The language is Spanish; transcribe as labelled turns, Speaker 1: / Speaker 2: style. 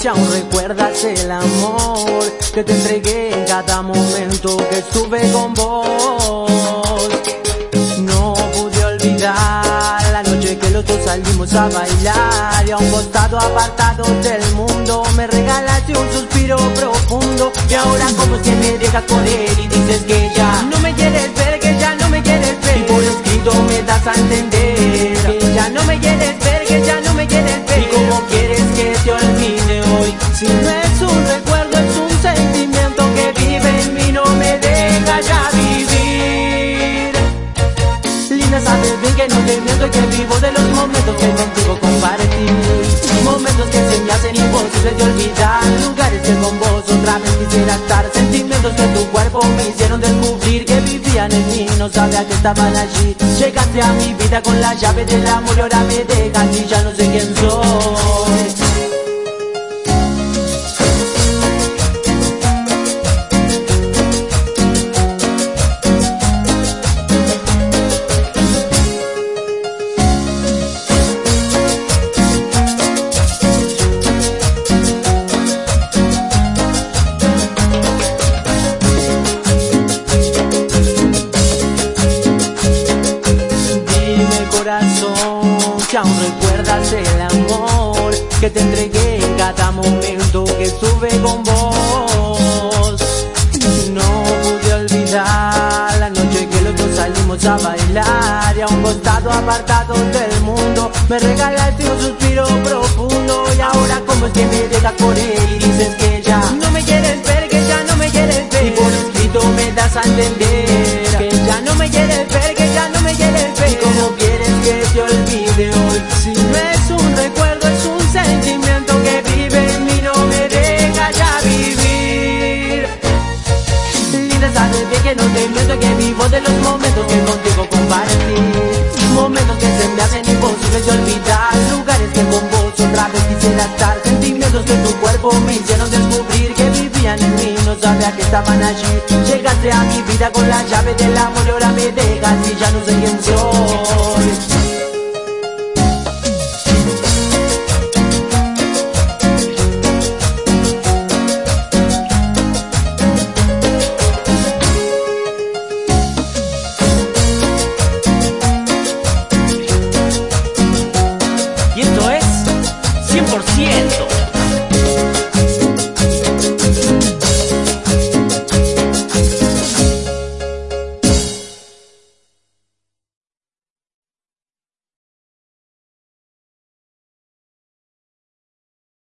Speaker 1: si aún recuerdas el amor que te entregué en cada momento que estuve con vos. No pude olvidar la noche que los dos salimos a bailar y a un costado apartado del mundo me regalaste un suspiro profundo y ahora como si me dejas él y dices que ya no me quieres ver, que ya no me quieres ver y por escrito me das a entender que ya no me quieres y que vivo de los momentos que contigo compartí. Momentos que se me hacen imposibles de olvidar. Lugares que con vos otra vez quisiera estar. Sentimientos que tu cuerpo me hicieron descubrir Que vivían en mí, no sabía que estaban allí. Llegaste a mi vida con la llave del amor y ahora me dejas y ya no sé quién soy recuerdas el amor que te entregué en cada momento que estuve con vos. No pude olvidar la noche que los dos salimos a bailar y a un costado apartado del mundo me regalaste un suspiro profundo y ahora como es que me dejas por él y dices que ya no me quieres ver, que ya no me quieres ver y por escrito me das a entender de los momentos que contigo compartí. Momentos que se me hacen imposibles de olvidar. Lugares que con vos otra vez quisiera estar. Sentimientos que tu cuerpo me hicieron descubrir Que vivían en mí, no sabía que estaban allí. Llegaste a mi vida con la llave del amor y ahora me dejas y ya no sé quién soy